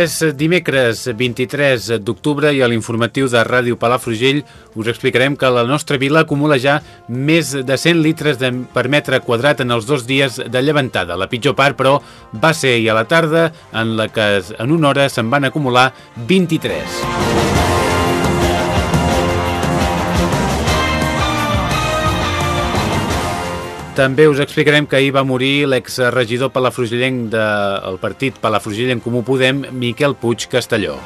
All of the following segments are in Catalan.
És dimecres 23 d'octubre i a l'informatiu de Ràdio Palafrugell us explicarem que la nostra vila acumula ja més de 100 litres de, per metre quadrat en els dos dies de llevantada. La pitjor part, però, va ser ahir a la tarda, en la que en una hora se'n van acumular 23. També us explicarem que ahir va morir l'exregidor palafrugellenc del partit Palafrugell en Comú Podem, Miquel Puig Castelló.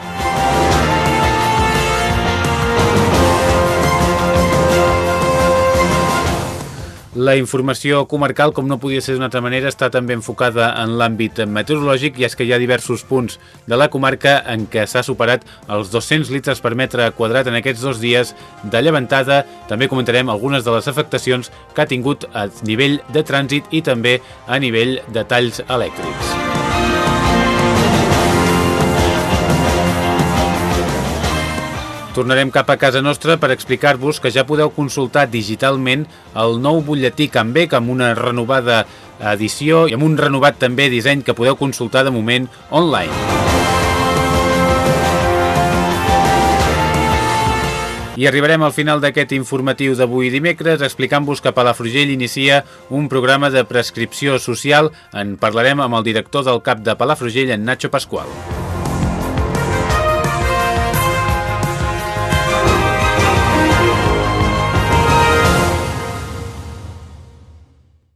La informació comarcal, com no podia ser d'una altra manera, està també enfocada en l'àmbit meteorològic i és que hi ha diversos punts de la comarca en què s'ha superat els 200 litres per metre quadrat en aquests dos dies de llevantada. També comentarem algunes de les afectacions que ha tingut a nivell de trànsit i també a nivell de talls elèctrics. Tornarem cap a casa nostra per explicar-vos que ja podeu consultar digitalment el nou butlletí Can Bec amb una renovada edició i amb un renovat també disseny que podeu consultar de moment online. I arribarem al final d'aquest informatiu d'avui dimecres explicant-vos que Palafrugell inicia un programa de prescripció social. En parlarem amb el director del CAP de Palafrugell, en Nacho Pasqual.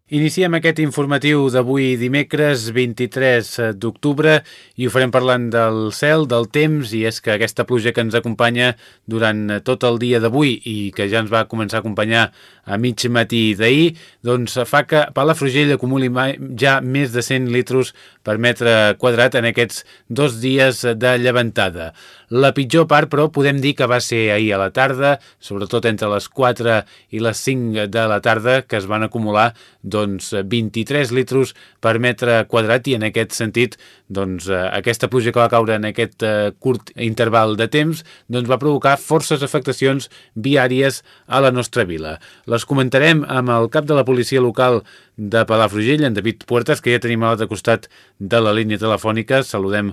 Iniciem aquest informatiu d'avui dimecres 23 d'octubre i ho farem parlant del cel, del temps i és que aquesta pluja que ens acompanya durant tot el dia d'avui i que ja ens va començar a acompanyar a mig matí d'ahir, doncs fa que Palafrugell acumuli ja més de 100 litros per metre quadrat en aquests dos dies de llevantada. La pitjor part, però, podem dir que va ser ahir a la tarda, sobretot entre les 4 i les 5 de la tarda, que es van acumular doncs, 23 litros per metre quadrat i en aquest sentit doncs, aquesta pluja que va caure en aquest uh, curt interval de temps doncs, va provocar forces afectacions viàries a la nostra vila. Les comentarem amb el cap de la policia local de Palafrugell, en David Puertas, que ja tenim a l'altre costat de la línia telefònica. Saludem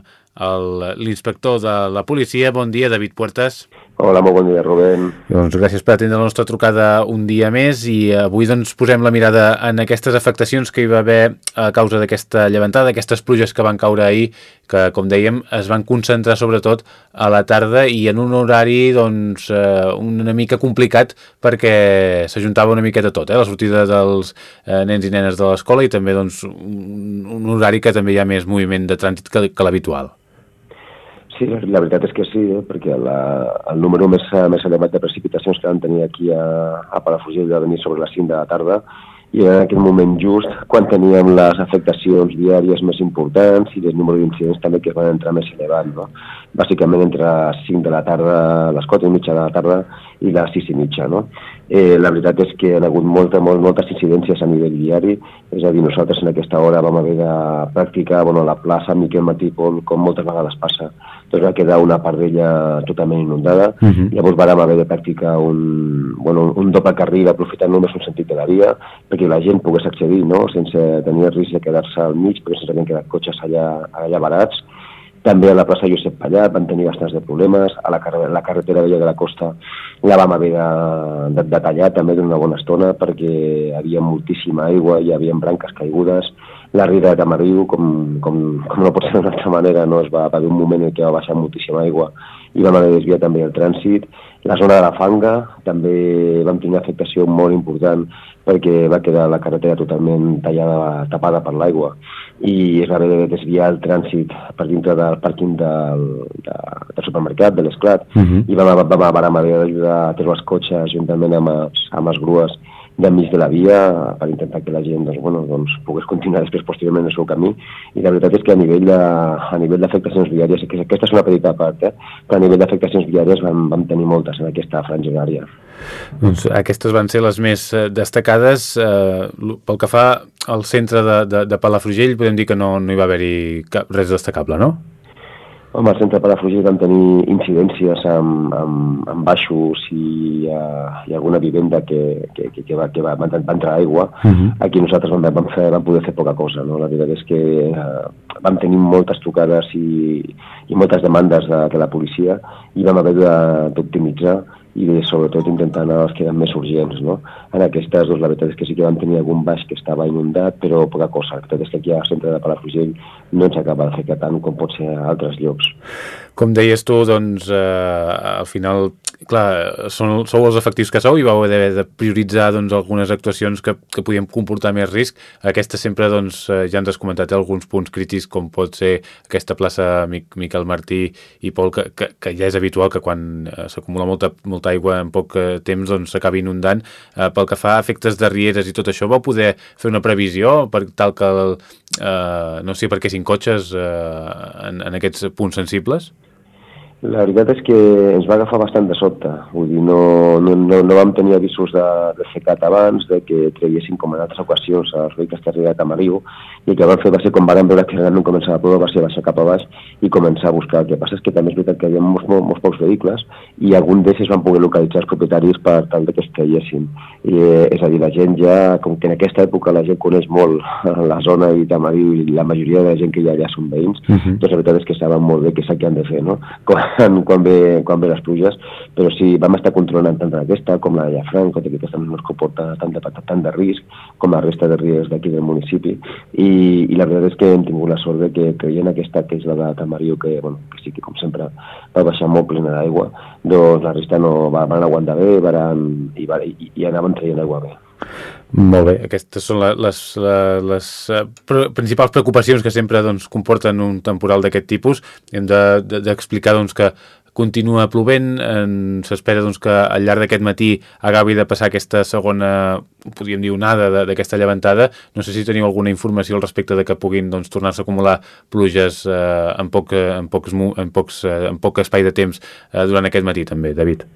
l'inspector de la policia. Bon dia, David Puertas. Hola, molt bon dia, Rubén. Doncs gràcies per atendre la nostra trucada un dia més i avui doncs posem la mirada en aquestes afectacions que hi va haver a causa d'aquesta llevantada, aquestes pluges que van caure ahir, que com dèiem es van concentrar sobretot a la tarda i en un horari doncs eh, una mica complicat perquè s'ajuntava una miqueta tot, eh? la sortida dels eh, nens i nenes de l'escola i també doncs un, horari que també hi ha més moviment de trànsit que, que l'habitual. Sí, la veritat és que sí, eh? perquè la, el número més, més elevat de precipitacions que vam tenir aquí a, a Palafrugell va venir sobre les 5 de la tarda i en aquest moment just quan teníem les afectacions diàries més importants i el número d'incidents també que van entrar més elevat. No? Bàsicament entre les 5 de la tarda, les 4 i mitja de la tarda i les 6 i mitja. No? Eh, la veritat és que hi ha hagut molta, molt, moltes incidències a nivell diari, és a dir, nosaltres en aquesta hora vam haver de practicar bueno, la plaça Miquel Matipol, com moltes vegades passa, doncs va quedar una part d'ella totalment inundada, uh -huh. llavors vam haver de practicar un, bueno, un doble carril aprofitant només un sentit de la via, perquè la gent pogués accedir no? sense tenir risc de quedar-se al mig, perquè sense havien quedat cotxes allà, allà barats, també a la plaça Josep Pallat van tenir bastants de problemes, a la, car la carretera Vella de la Costa la vam haver de, de, de tallar també d'una bona estona perquè hi havia moltíssima aigua, hi havia branques caigudes, la riera de Tamariu, com, com, com no pot ser d'una altra manera, no? es va, haver un moment en què va baixar moltíssima aigua i vam haver de desviar també el trànsit. La zona de la Fanga també vam tenir afectació molt important perquè va quedar la carretera totalment tallada, tapada per l'aigua i es va haver de desviar el trànsit per dintre del pàrquing del, de, del supermercat, de l'Esclat, uh -huh. i vam, vam, vam, vam haver d'ajudar a treure els cotxes juntament amb els, amb els grues de mig de la via per intentar que la gent doncs, bueno, doncs, pogués continuar després posteriorment el seu camí i la veritat és que a nivell de, a nivell d'afectacions viàries, que aquesta és una petita part, eh? però a nivell d'afectacions viàries vam, vam tenir moltes en aquesta franja horària. Doncs aquestes van ser les més eh, destacades. Eh, pel que fa al centre de, de, de Palafrugell, podem dir que no, no hi va haver-hi res destacable, no? Home, al centre Palafrugell vam tenir incidències amb, amb, amb baixos i, uh, i alguna vivenda que, que, que, que, va, que va, va, va entrar aigua. Uh -huh. Aquí nosaltres vam, vam, fer, vam poder fer poca cosa. No? La veritat és que uh, vam tenir moltes trucades i, i moltes demandes de, de la policia i vam haver d'optimitzar i de, sobretot intentar anar als que eren més urgents. No? En aquestes, doncs, la veritat és que sí que vam tenir algun baix que estava inundat, però poca cosa. La veritat és que aquí al centre de Palafrugell no ens acaba d'afectar tant com pot ser a altres llocs. Com deies tu, doncs, eh, al final clar, són, sou els efectius que sou i vau haver de prioritzar doncs, algunes actuacions que, que podien comportar més risc. Aquesta sempre, doncs, eh, ja ens has comentat alguns punts crítics, com pot ser aquesta plaça Miquel Martí i Pol, que, que, que ja és habitual que quan eh, s'acumula molta, molta aigua en poc eh, temps doncs, s'acabi doncs, inundant. Eh, pel que fa a efectes de rieres i tot això, vau poder fer una previsió per tal que, el, eh, no sé per què cinc cotxes eh, en, en aquests punts sensibles? La veritat és que ens va agafar bastant de sobte. Vull dir, no, no, no, no vam tenir avisos de, de secat abans, de que traiessin com en altres ocasions els vehicles que arribat a Mariu, i el que vam fer va ser, quan vam veure que realment començava a ploure, va ser baixar cap a baix i començar a buscar. El que passa és que també és veritat que hi havia molts, molts, molts pocs vehicles i algun d'ells van poder localitzar els propietaris per tal que es traiessin. I, eh, és a dir, la gent ja, com que en aquesta època la gent coneix molt la zona i Tamariu i la majoria de la gent que hi ha allà són veïns, uh -huh. doncs la veritat és que saben molt bé què és el que han de fer, no? Com, quan, ve, quan ve les pluges, però sí, vam estar controlant tant aquesta com la de Llafranc, que aquesta no es comporta tant de, tant de risc com la resta de riscs d'aquí del municipi, i, i la veritat és que hem tingut la sort de que creient aquesta, que és la de Tamariu, que, bueno, que sí que com sempre va baixar molt plena d'aigua, doncs la resta no va, van aguantar bé van, i, i, i anaven traient aigua bé. Molt bé, aquestes són les, les, les uh, principals preocupacions que sempre doncs, comporten un temporal d'aquest tipus. Hem d'explicar de, de, doncs, que continua plovent, s'espera doncs, que al llarg d'aquest matí acabi de passar aquesta segona, podríem dir, onada d'aquesta llevantada. No sé si teniu alguna informació al respecte de que puguin doncs, tornar-se a acumular pluges eh, en, poc, en, pocs, en, pocs, eh, en poc espai de temps eh, durant aquest matí també, David.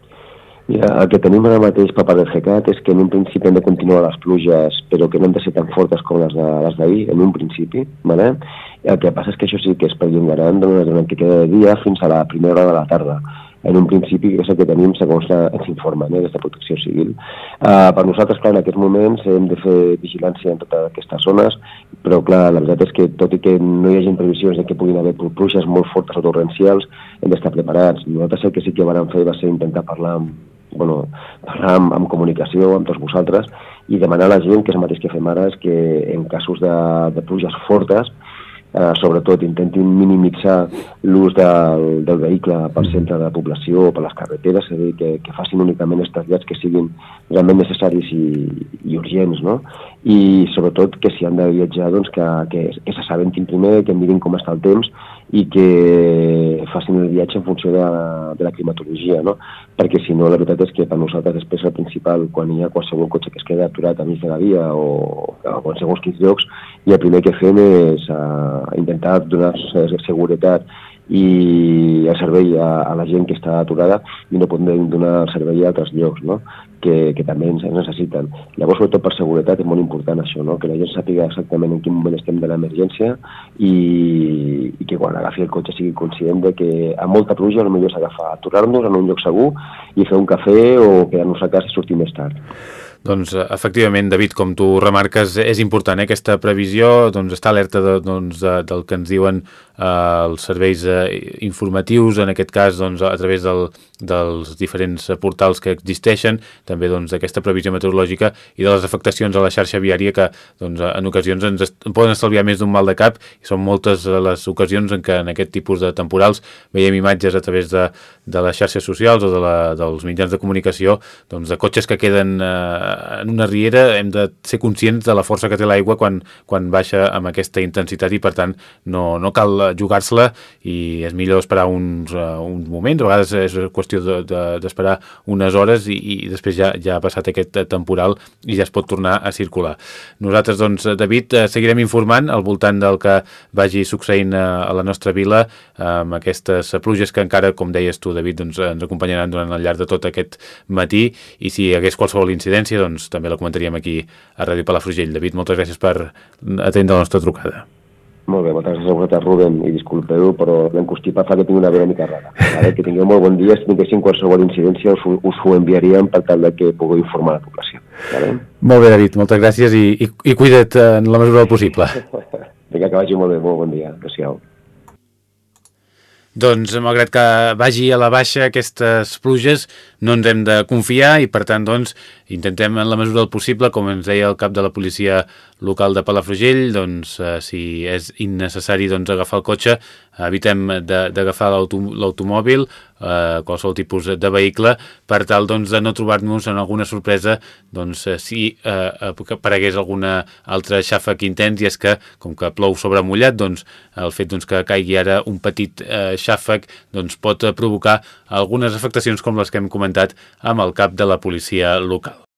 Mira, el que tenim ara mateix per part del GECAT és que en un principi hem de continuar les pluges, però que no han de ser tan fortes com les d'ahir, en un principi, ¿vale? el que passa és que això sí que es perllongaran durant que queda de dia fins a la primera hora de la tarda en un principi, que és el que tenim segons ens informen eh, de protecció civil. Uh, per nosaltres, clar, en aquests moments hem de fer vigilància en totes aquestes zones, però clar, la veritat és que tot i que no hi hagi previsions de que puguin haver pluges molt fortes o torrencials, hem d'estar preparats. Nosaltres el que sí que vam fer va ser intentar parlar amb bueno, parlar amb, amb comunicació amb tots vosaltres i demanar a la gent, que és el mateix que fem ara, és que en casos de, de pluges fortes, eh, sobretot intentin minimitzar l'ús del, del vehicle pel mm. centre de la població o per les carreteres, és a dir, que, que facin únicament els trasllats que siguin realment necessaris i, i urgents, no? I sobretot que si han de viatjar, doncs que, que, que s'assabentin primer, que mirin com està el temps i que facin el viatge en funció de, de la climatologia, no? perquè si no, la veritat és que per nosaltres després el principal, quan hi ha qualsevol cotxe que es queda aturat a mig de la via o a qualsevol quins llocs, i el primer que fem és uh, intentar donar seguretat i el servei a, a la gent que està aturada i no podem donar el servei a altres llocs, no? que, que també ens necessiten. Llavors, sobretot per seguretat, és molt important això, no? que la gent sàpiga exactament en quin moment estem de l'emergència i, i que quan agafi el cotxe sigui conscient de que a molta pluja potser s'agafa aturar-nos en un lloc segur i fer un cafè o quedar-nos a casa i sortir més tard. Doncs efectivament, David, com tu remarques, és important eh, aquesta previsió, doncs està alerta de, doncs, de, del que ens diuen eh, els serveis eh, informatius, en aquest cas doncs, a través del, dels diferents portals que existeixen, també doncs, d'aquesta previsió meteorològica i de les afectacions a la xarxa viària que doncs, en ocasions ens en poden estalviar més d'un mal de cap i són moltes les ocasions en què en aquest tipus de temporals veiem imatges a través de, de les xarxes socials o de la, dels mitjans de comunicació doncs, de cotxes que queden eh, en una riera hem de ser conscients de la força que té l'aigua quan, quan baixa amb aquesta intensitat i per tant no, no cal jugar-se-la i és millor esperar uns, uh, uns moments, a vegades és qüestió d'esperar de, de, unes hores i, i després ja, ja ha passat aquest temporal i ja es pot tornar a circular. Nosaltres, doncs, David, eh, seguirem informant al voltant del que vagi succeint a la nostra vila amb aquestes pluges que encara, com deies tu, David, doncs, ens acompanyaran durant el llarg de tot aquest matí i si hi hagués qualsevol incidència, doncs també la comentaríem aquí a Ràdio Palafrugell. David, moltes gràcies per atendre la nostra trucada. Molt bé, moltes gràcies a vosaltres, Rubén, i disculpeu, però l'encostipa fa que tinc una vena mica rara. Vale? Que tingueu molt bon dia, si tinguéssim qualsevol incidència us, us ho enviaríem per tal de que pugueu informar la població. Vale? Molt bé, David, moltes gràcies i, i, i cuida't en la mesura del possible. Vinga, que vagi molt bé, molt bon dia. Adéu-siau. Doncs, malgrat que vagi a la baixa aquestes pluges, no ens hem de confiar i, per tant, doncs, intentem en la mesura del possible, com ens deia el cap de la policia local de Palafrugell, doncs, eh, si és innecessari doncs, agafar el cotxe, evitem d'agafar l'automòbil, eh, qualsevol tipus de vehicle, per tal doncs, de no trobar-nos en alguna sorpresa doncs, eh, si eh, aparegués alguna altra xàfec intens, i és que, com que plou sobre mullat, doncs, el fet doncs, que caigui ara un petit eh, xàfec doncs, pot provocar algunes afectacions com les que hem comentat amb el cap de la policia local.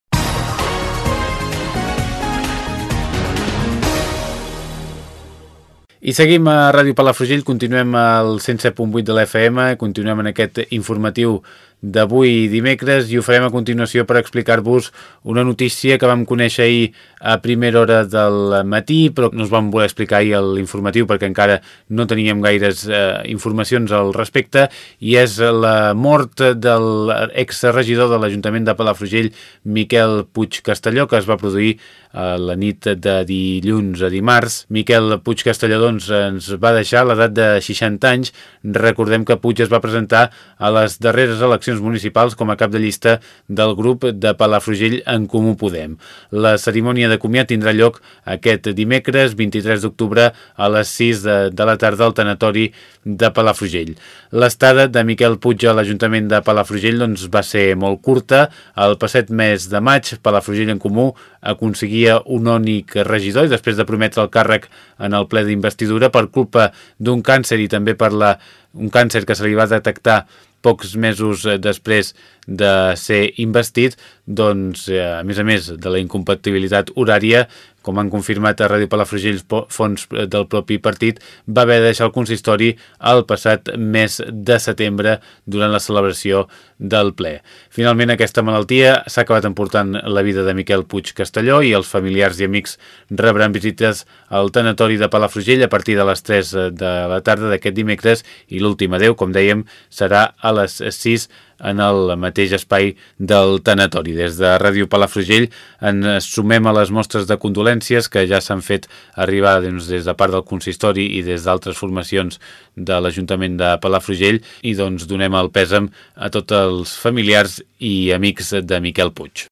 I seguim a Ràdio Palafrugell, continuem al 107.8 de l'FM, continuem en aquest informatiu d'avui dimecres i ho farem a continuació per explicar-vos una notícia que vam conèixer ahir a primera hora del matí però no us vam voler explicar ahir l'informatiu perquè encara no teníem gaires eh, informacions al respecte i és la mort de l'exregidor de l'Ajuntament de Palafrugell Miquel Puig Castelló que es va produir a la nit de dilluns a dimarts. Miquel Puig Castelló doncs, ens va deixar l'edat de 60 anys. Recordem que Puig es va presentar a les darreres eleccions eleccions municipals com a cap de llista del grup de Palafrugell en Comú Podem. La cerimònia de comiat tindrà lloc aquest dimecres 23 d'octubre a les 6 de, de la tarda al tanatori de Palafrugell. L'estada de Miquel Puig a l'Ajuntament de Palafrugell doncs, va ser molt curta. El passat mes de maig, Palafrugell en Comú aconseguia un únic regidor i després de prometre el càrrec en el ple d'investidura per culpa d'un càncer i també per la, un càncer que se li va detectar pocs mesos eh, després de ser investit, doncs, eh, a més a més de la incompatibilitat horària, com han confirmat a Ràdio Palafrugell fons eh, del propi partit, va haver de deixar el consistori el passat mes de setembre durant la celebració del ple. Finalment, aquesta malaltia s'ha acabat emportant la vida de Miquel Puig Castelló i els familiars i amics rebran visites al tanatori de Palafrugell a partir de les 3 de la tarda d'aquest dimecres i l'últim adeu, com dèiem, serà a les 6 en el mateix espai del tanatori. Des de Ràdio Palafrugell ens sumem a les mostres de condolències que ja s'han fet arribar doncs, des de part del consistori i des d'altres formacions de l'Ajuntament de Palafrugell i doncs donem el pèsam a tots els familiars i amics de Miquel Puig.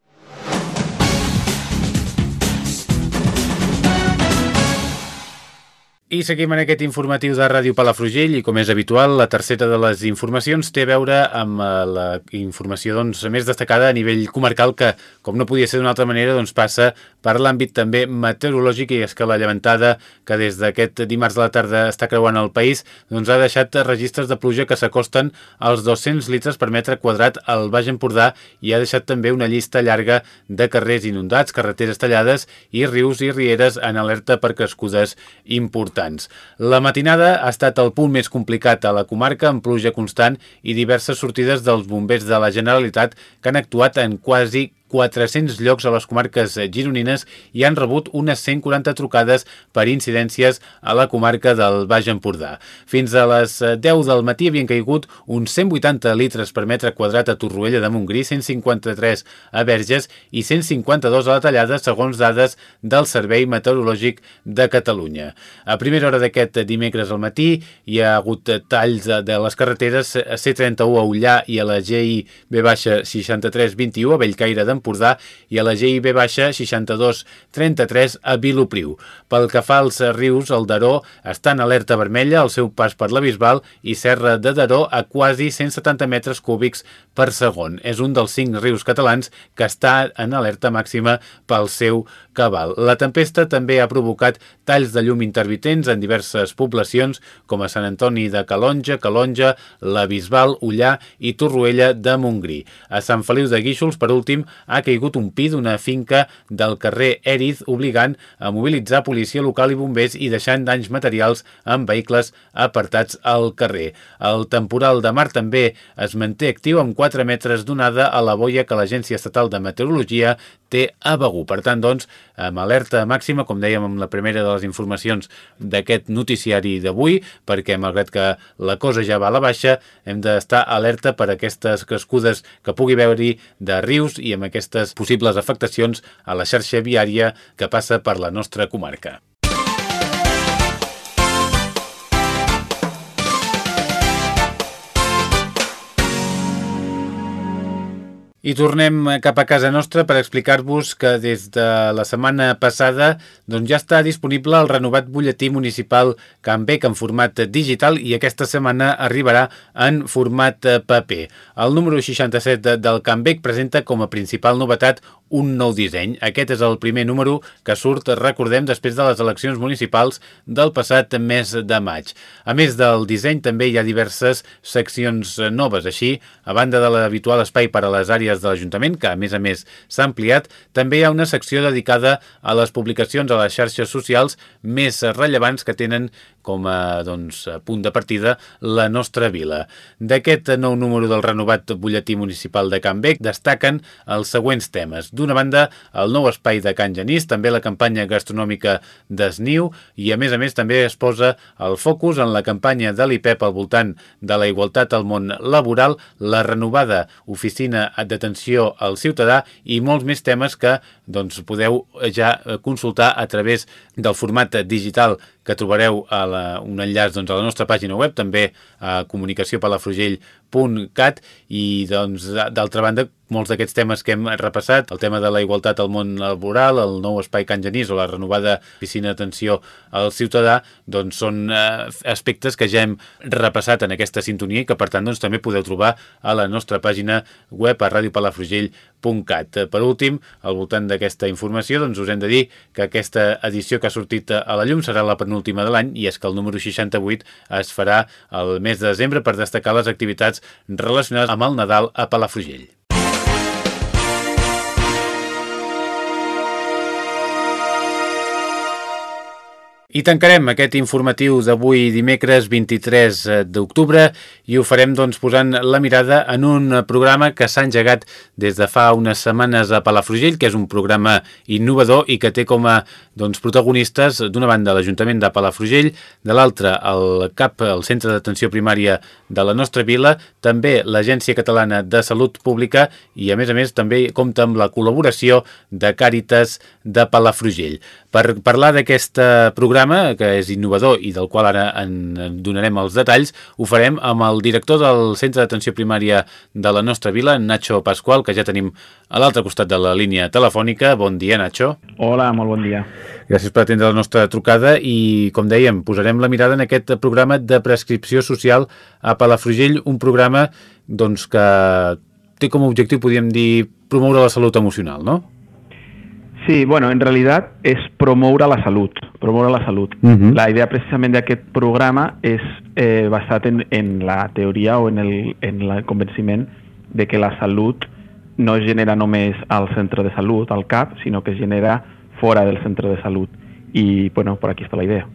I seguim en aquest informatiu de Ràdio Palafrugell i com és habitual la tercera de les informacions té a veure amb eh, la informació doncs, més destacada a nivell comarcal que com no podia ser d'una altra manera doncs, passa per l'àmbit també meteorològic i és que la llevantada que des d'aquest dimarts de la tarda està creuant el país doncs, ha deixat registres de pluja que s'acosten als 200 litres per metre quadrat al Baix Empordà i ha deixat també una llista llarga de carrers inundats, carreteres tallades i rius i rieres en alerta per crescudes importants importants. La matinada ha estat el punt més complicat a la comarca amb pluja constant i diverses sortides dels bombers de la Generalitat que han actuat en quasi 400 llocs a les comarques gironines i han rebut unes 140 trucades per incidències a la comarca del Baix Empordà. Fins a les 10 del matí havien caigut uns 180 litres per metre quadrat a Torroella de Montgrí, 153 a Verges i 152 a la Tallada, segons dades del Servei Meteorològic de Catalunya. A primera hora d'aquest dimecres al matí hi ha hagut talls de les carreteres C31 a Ullà i a la GI B-6321 a Bellcaire d'Empordà i a la GI B-6233 a Vilopriu. Pel que fa als rius, el Daró està en alerta vermella al seu pas per la Bisbal i Serra de Daró a quasi 170 metres cúbics per segon. És un dels cinc rius catalans que està en alerta màxima pel seu cabal. La tempesta també ha provocat talls de llum intermitents en diverses poblacions com a Sant Antoni de Calonja, Calonja, la Bisbal, Ullà i Torroella de Montgrí. A Sant Feliu de Guíxols, per últim, ha caigut un pi d'una finca del carrer Eriz, obligant a mobilitzar policia local i bombers i deixant danys materials en vehicles apartats al carrer. El temporal de mar també es manté actiu amb 4 metres d'onada a la boia que l'Agència Estatal de Meteorologia té a Begú. Per tant, doncs, amb alerta màxima, com dèiem amb la primera de les informacions d'aquest noticiari d'avui, perquè malgrat que la cosa ja va a la baixa, hem d'estar alerta per aquestes crescudes que pugui haver-hi de rius i amb aquestes possibles afectacions a la xarxa viària que passa per la nostra comarca. I tornem cap a casa nostra per explicar-vos que des de la setmana passada doncs ja està disponible el renovat butlletí municipal Can Bec en format digital i aquesta setmana arribarà en format paper. El número 67 del Can Bec presenta com a principal novetat un nou disseny. Aquest és el primer número que surt, recordem, després de les eleccions municipals del passat mes de maig. A més del disseny, també hi ha diverses seccions noves. Així, a banda de l'habitual espai per a les àrees de l'Ajuntament, que a més a més s'ha ampliat, també hi ha una secció dedicada a les publicacions a les xarxes socials més rellevants que tenen com a doncs, punt de partida la nostra vila. D'aquest nou número del renovat butlletí municipal de Can Bec destaquen els següents temes. D'una banda, el nou espai de Can Genís, també la campanya gastronòmica d'Esniu i a més a més també es posa el focus en la campanya de l'IPEP al voltant de la igualtat al món laboral, la renovada oficina d'atenció al ciutadà i molts més temes que doncs, podeu ja consultar a través del format digital que trobareu a la, un enllaç doncs, a la nostra pàgina web, també a comunicaciopalafrugell.cat i doncs d'altra banda molts d'aquests temes que hem repassat, el tema de la igualtat al món laboral, el nou espai Can Genís o la renovada oficina d'atenció al ciutadà, doncs són eh, aspectes que ja hem repassat en aquesta sintonia i que per tant doncs, també podeu trobar a la nostra pàgina web a radiopalafrugell.cat. Per últim, al voltant d'aquesta informació, doncs us hem de dir que aquesta edició que ha sortit a la llum serà la penúltima de l'any i és que el número 68 es farà el mes de desembre per destacar les activitats relacionades amb el Nadal a Palafrugell. I tancarem aquest informatiu d'avui dimecres 23 d'octubre i ho farem doncs, posant la mirada en un programa que s'ha engegat des de fa unes setmanes a Palafrugell, que és un programa innovador i que té com a doncs, protagonistes d'una banda l'Ajuntament de Palafrugell, de l'altra el CAP, el Centre d'Atenció Primària de la nostra vila, també l'Agència Catalana de Salut Pública i a més a més també compta amb la col·laboració de Càritas de Palafrugell. Per parlar d'aquest programa, que és innovador i del qual ara en donarem els detalls, ho farem amb el director del Centre d'Atenció Primària de la nostra vila, Nacho Pasqual, que ja tenim a l'altre costat de la línia telefònica. Bon dia, Nacho. Hola, molt bon dia. Gràcies per atendre la nostra trucada i, com dèiem, posarem la mirada en aquest programa de prescripció social a Palafrugell, un programa doncs, que té com a objectiu, podríem dir, promoure la salut emocional, no? Sí, bueno, en realidad es promoure la salut, promoure la salut. Uh -huh. La idea precisament d'aquest programa és eh, basat en, en la teoria o en el, en el convenciment de que la salut no es genera només al centre de salut, al CAP, sinó que es genera fora del centre de salut. I, bueno, per aquí està la idea.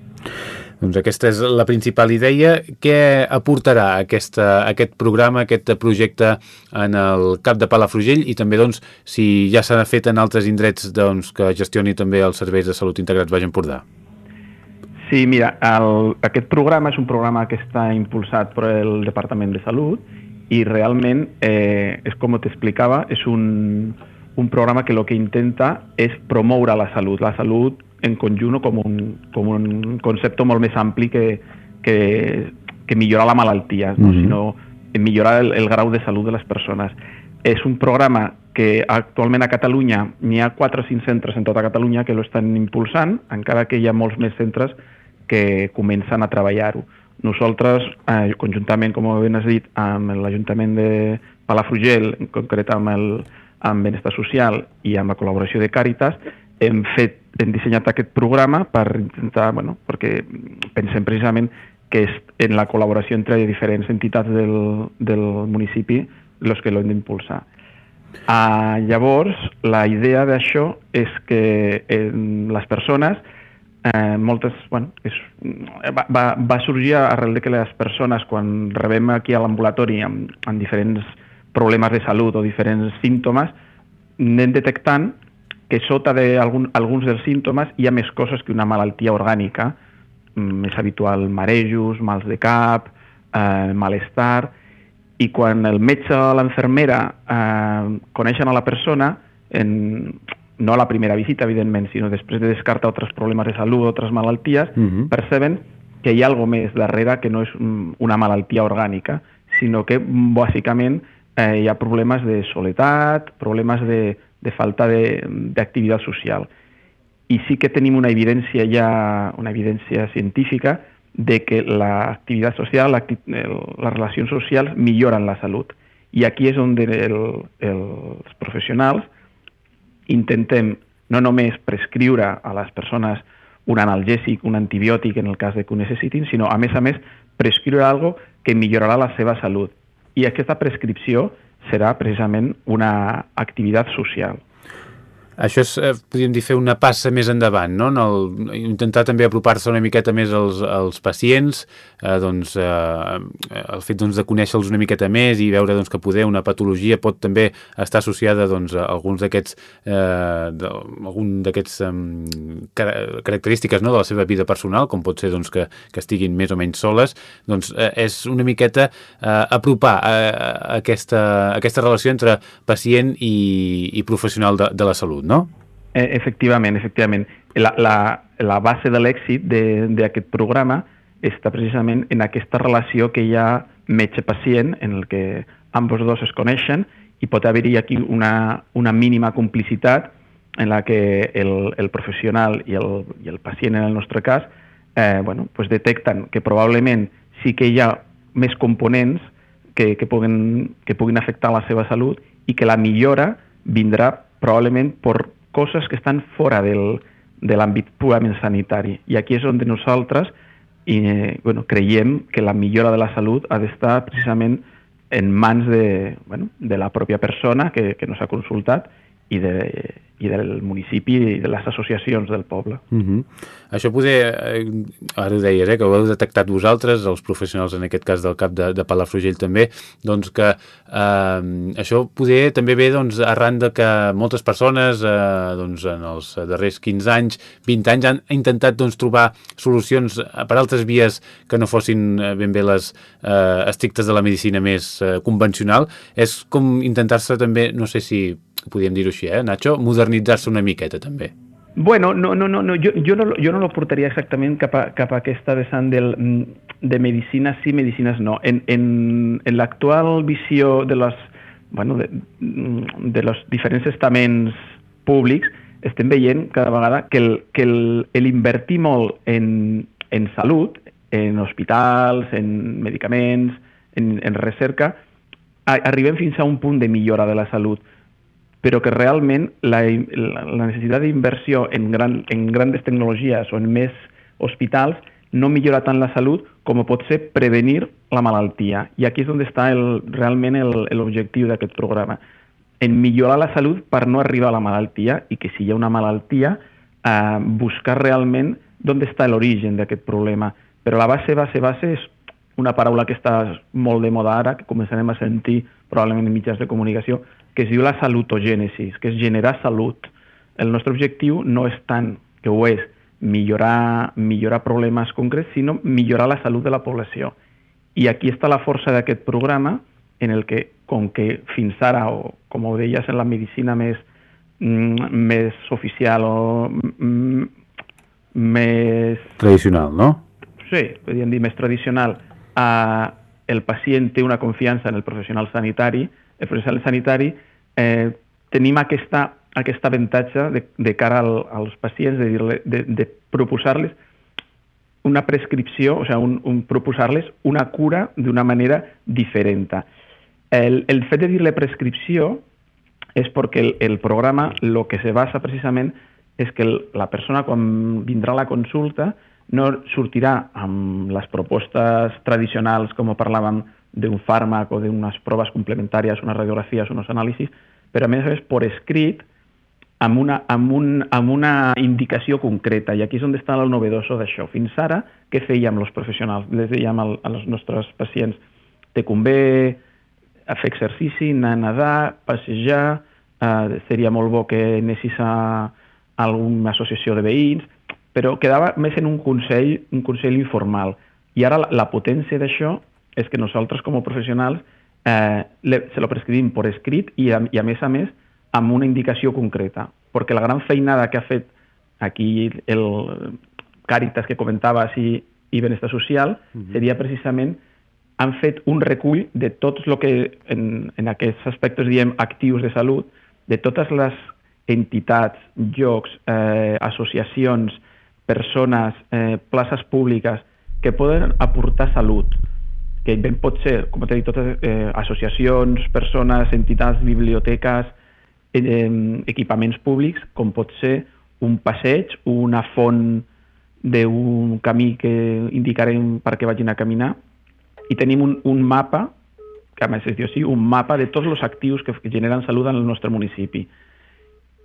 Doncs aquesta és la principal idea. Què aportarà aquesta, aquest programa, aquest projecte en el cap de Palafrugell i també doncs, si ja s'ha fet en altres indrets doncs, que gestioni també els serveis de salut integrats Baix Empordà? Sí, mira, el, aquest programa és un programa que està impulsat per el Departament de Salut i realment, eh, és com t'explicava, és un, un programa que el que intenta és promoure la salut, la salut en conjunt com un, com un concepte molt més ampli que, que, que millorar la malaltia, no? mm -hmm. sinó millorar el, el grau de salut de les persones. És un programa que actualment a Catalunya n'hi ha 4 o 5 centres en tota Catalunya que l'estan impulsant, encara que hi ha molts més centres que comencen a treballar-ho. Nosaltres, eh, conjuntament, com ben has dit, amb l'Ajuntament de Palafrugell, en concret amb, el, amb Benestar Social i amb la col·laboració de Càritas, hem fet hem dissenyat aquest programa per intentar, bueno, perquè pensem precisament que és en la col·laboració entre diferents entitats del, del municipi els que l'hem d'impulsar. Uh, llavors, la idea d'això és que eh, les persones, eh, moltes, bueno, és, va, va, va sorgir arrel de que les persones, quan rebem aquí a l'ambulatori amb, amb diferents problemes de salut o diferents símptomes, anem detectant que sota d'alguns algun, dels símptomes hi ha més coses que una malaltia orgànica, mm, més habitual marejos, mals de cap, eh, malestar, i quan el metge o l'enfermera eh, coneixen a la persona, en, no a la primera visita, evidentment, sinó després de descartar altres problemes de salut, altres malalties, uh mhm. -huh. perceben que hi ha alguna més darrere que no és mm, una malaltia orgànica, sinó que bàsicament eh, hi ha problemes de soledat, problemes de, de falta d'activitat social. I sí que tenim una evidència ja, una evidència científica de que l'activitat social, les relacions socials milloren la salut. I aquí és on el, els professionals intentem no només prescriure a les persones un analgèsic, un antibiòtic en el cas de que ho necessitin, sinó a més a més prescriure algo que millorarà la seva salut. I aquesta prescripció serà precisament una activitat social. Això és, eh, podríem dir, fer una passa més endavant, no? En el, intentar també apropar-se una miqueta més als, als pacients, eh, doncs, eh, el fet doncs, de conèixer-los una miqueta més i veure doncs, que poder una patologia pot també estar associada doncs, a alguns d'aquests eh, algun d'aquests eh, característiques no? de la seva vida personal, com pot ser doncs, que, que estiguin més o menys soles, doncs eh, és una miqueta eh, apropar a, a aquesta, a aquesta relació entre pacient i, i professional de, de la salut no? Eh, efectivament, efectivament. La, la, la base de l'èxit d'aquest programa està precisament en aquesta relació que hi ha metge-pacient, en el que ambos dos es coneixen i pot haver-hi aquí una, una mínima complicitat en la que el, el professional i el, i el pacient, en el nostre cas, eh, bueno, pues detecten que probablement sí que hi ha més components que, que, puguen, que puguin afectar la seva salut i que la millora vindrà probablement per coses que estan fora del, de l'àmbit purament sanitari. I aquí és on nosaltres i, eh, bueno, creiem que la millora de la salut ha d'estar precisament en mans de, bueno, de la pròpia persona que, que nos ha consultat i, de, i del municipi i de les associacions del poble. Uh mhm. -huh. Això poder, eh, ara ho deies, eh, que ho heu detectat vosaltres, els professionals en aquest cas del cap de, de Palafrugell també, doncs que eh, això poder també ve doncs, arran de que moltes persones eh, doncs, en els darrers 15 anys, 20 anys han intentat doncs, trobar solucions per altres vies que no fossin eh, ben bé les eh, estrictes de la medicina més eh, convencional. És com intentar-se també, no sé si podríem dir-ho així, eh, Nacho, modernitzar-se una miqueta també. Bueno, no, no, no, no jo, jo, no, jo no lo portaria exactament cap a, cap a aquesta vessant del, mm, de medicina sí, medicines no. En, en, en l'actual visió de, les, bueno, de, mm, de los diferents estaments públics estem veient cada vegada que el, que el, el invertir molt en, en salut, en hospitals, en medicaments, en, en recerca, arribem fins a un punt de millora de la salut però que realment la, la necessitat d'inversió en, gran, en grandes tecnologies o en més hospitals no millora tant la salut com pot ser prevenir la malaltia. I aquí és on està el, realment l'objectiu d'aquest programa. En millorar la salut per no arribar a la malaltia i que si hi ha una malaltia, eh, buscar realment d'on està l'origen d'aquest problema. Però la base, base, base és una paraula que està molt de moda ara, que començarem a sentir probablement en mitjans de comunicació, que es diu la salutogènesis, que és generar salut. El nostre objectiu no és tant, que ho és, millorar, millorar problemes concrets, sinó millorar la salut de la població. I aquí està la força d'aquest programa, en el que, com que fins ara, o com ho deies, en la medicina més, mm, més oficial o mm, més... Tradicional, no? Sí, podríem dir més tradicional, eh, el pacient té una confiança en el professional sanitari, el professional sanitari eh, tenim aquesta aquest avantatge de, de cara al, als pacients de, dir de, de proposar-les una prescripció, o sigui, un, un, proposar-les una cura d'una manera diferent. El, el fet de dir-le prescripció és perquè el, el programa el que se basa precisament és que el, la persona quan vindrà a la consulta no sortirà amb les propostes tradicionals com parlàvem d'un fàrmac o d'unes proves complementàries, unes radiografies, uns anàlisis, però a més a més per escrit amb una, amb, un, amb una indicació concreta, i aquí és on està el novedoso d'això. Fins ara, què fèiem els professionals? Les dèiem al, als nostres pacients, te convé fer exercici, anar a nedar, passejar, eh, seria molt bo que anessis a alguna associació de veïns, però quedava més en un consell, un consell informal. I ara la, la potència d'això és que nosaltres com a professionals eh, le, se lo prescrivim per escrit i a, i a més a més amb una indicació concreta, perquè la gran feinada que ha fet aquí el Càritas que comentaves i, i Benestar Social uh -huh. seria precisament han fet un recull de tots el que en, en aquests aspectes diem actius de salut, de totes les entitats, llocs, eh, associacions, persones, eh, places públiques que poden aportar salut, que ben pot ser, com t'he dit, totes eh, associacions, persones, entitats, biblioteques, eh, equipaments públics, com pot ser un passeig, una font d'un camí que indicarem perquè vagin a caminar, i tenim un, un mapa, que a més es diu així, un mapa de tots els actius que generen salut en el nostre municipi.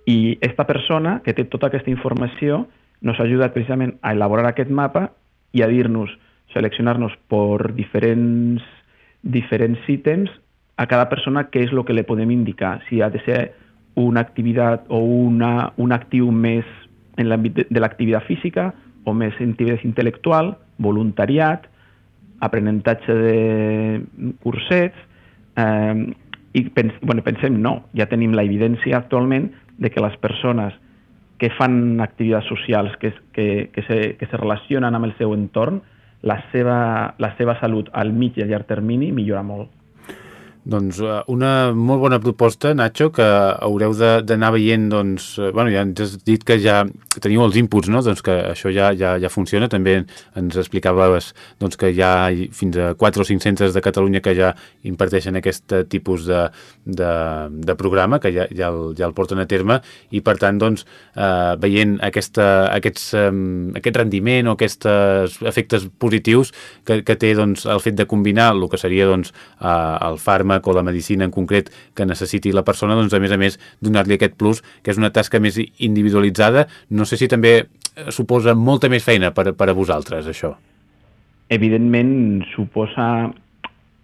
I aquesta persona, que té tota aquesta informació, nos ha ajudat precisament a elaborar aquest mapa i a dir-nos, seleccionar-nos per diferents, diferents ítems a cada persona què és el que li podem indicar. Si ha de ser una activitat o una, un actiu més en l'àmbit de, de l'activitat física o més en activitat intel·lectual, voluntariat, aprenentatge de cursets, eh, i pens, bueno, pensem no, ja tenim la evidència actualment de que les persones que fan activitats socials, que, que, que, se, que se relacionen amb el seu entorn, la seva, la seva salut al mig i a llarg termini millora molt. Doncs eh, una molt bona proposta, Nacho, que haureu d'anar veient, doncs, eh, bueno, ja ens has dit que ja teniu els inputs, no? doncs que això ja, ja, ja funciona, també ens explicaves doncs, que hi ha fins a 4 o 5 centres de Catalunya que ja imparteixen aquest tipus de, de, de programa, que ja, ja, el, ja el porten a terme, i per tant, doncs, eh, veient aquesta, aquests, eh, aquest rendiment o aquests efectes positius que, que té doncs, el fet de combinar el que seria doncs, eh, el fàrmac fàrmac o la medicina en concret que necessiti la persona, doncs a més a més donar-li aquest plus, que és una tasca més individualitzada. No sé si també eh, suposa molta més feina per, per a vosaltres, això. Evidentment suposa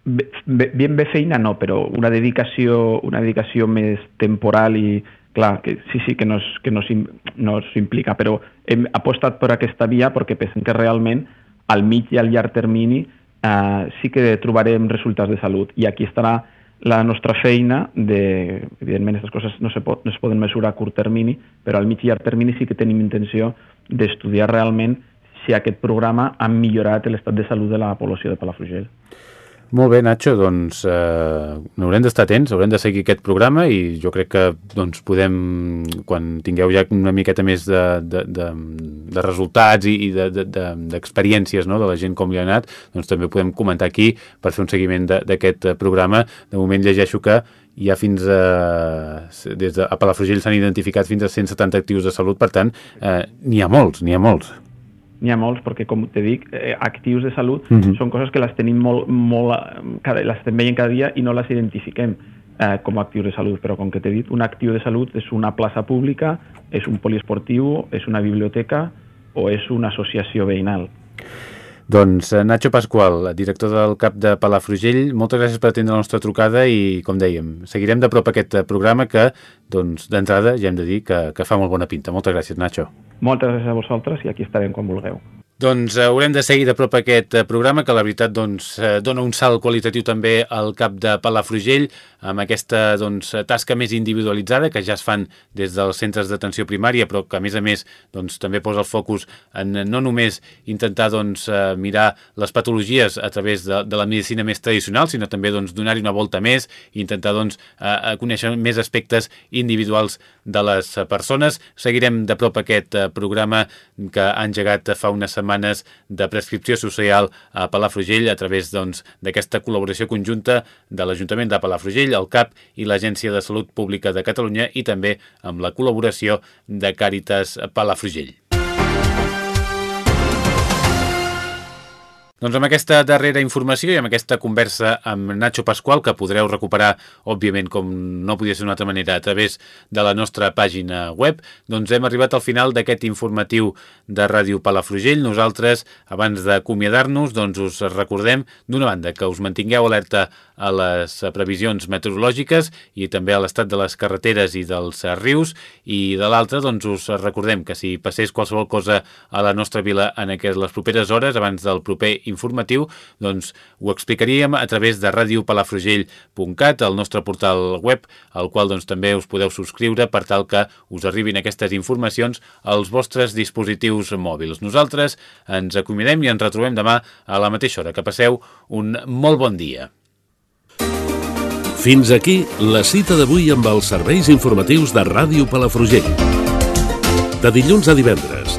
ben bé feina no, però una dedicació, una dedicació més temporal i clar, que sí, sí que nos, que nos, nos implica, però hem apostat per aquesta via perquè pensem que realment al mig i al llarg termini eh, sí que trobarem resultats de salut i aquí estarà la nostra feina de, evidentment aquestes coses no, se pot, no es poden mesurar a curt termini, però al mig i llarg termini sí que tenim intenció d'estudiar realment si aquest programa ha millorat l'estat de salut de la població de Palafrugell. Molt bé, Nacho, doncs eh, haurem d'estar atents, haurem de seguir aquest programa i jo crec que doncs, podem, quan tingueu ja una miqueta més de, de, de, de resultats i, i d'experiències de, de, no? de la gent com li ha anat, doncs també podem comentar aquí per fer un seguiment d'aquest programa. De moment llegeixo que ha fins a... des de a Palafrugell s'han identificat fins a 170 actius de salut, per tant, eh, n'hi ha molts, n'hi ha molts. N'hi ha molts, perquè, com te dic, eh, actius de salut uh mhm. -huh. són coses que les tenim molt, molt cada, les estem veient cada dia i no les identifiquem eh, com a actius de salut, però com que t'he dit, un actiu de salut és una plaça pública, és un poliesportiu, és una biblioteca o és una associació veïnal. Doncs eh, Nacho Pasqual, director del CAP de Palafrugell, moltes gràcies per atendre la nostra trucada i, com dèiem, seguirem de prop aquest programa que, doncs, d'entrada ja hem de dir que, que fa molt bona pinta. Moltes gràcies, Nacho. Moltes gràcies a vosaltres i aquí estarem quan vulgueu. Doncs eh, haurem de seguir de prop aquest eh, programa que la veritat doncs, eh, dona un salt qualitatiu també al cap de Palafrugell amb aquesta doncs, tasca més individualitzada que ja es fan des dels centres d'atenció primària però que a més a més doncs, també posa el focus en no només intentar doncs, mirar les patologies a través de, de la medicina més tradicional sinó també doncs, donar-hi una volta més i intentar doncs, conèixer més aspectes individuals de les persones. Seguirem de prop aquest programa que ha engegat fa una setmana setmanes de prescripció social a Palafrugell a través doncs, d'aquesta doncs, col·laboració conjunta de l'Ajuntament de Palafrugell, el CAP i l'Agència de Salut Pública de Catalunya i també amb la col·laboració de Càritas Palafrugell. Doncs amb aquesta darrera informació i amb aquesta conversa amb Nacho Pasqual, que podreu recuperar, òbviament, com no podia ser d'una altra manera, a través de la nostra pàgina web, doncs hem arribat al final d'aquest informatiu de Ràdio Palafrugell. Nosaltres, abans d'acomiadar-nos, doncs us recordem, d'una banda, que us mantingueu alerta a les previsions meteorològiques i també a l'estat de les carreteres i dels rius, i de l'altra, doncs us recordem que si passés qualsevol cosa a la nostra vila en aquestes, les properes hores, abans del proper informatiu, doncs ho explicaríem a través de radiopalafrugell.cat, el nostre portal web, al qual doncs, també us podeu subscriure per tal que us arribin aquestes informacions als vostres dispositius mòbils. Nosaltres ens acomiadem i ens retrobem demà a la mateixa hora. Que passeu un molt bon dia. Fins aquí la cita d'avui amb els serveis informatius de Ràdio Palafrugell. De dilluns a divendres,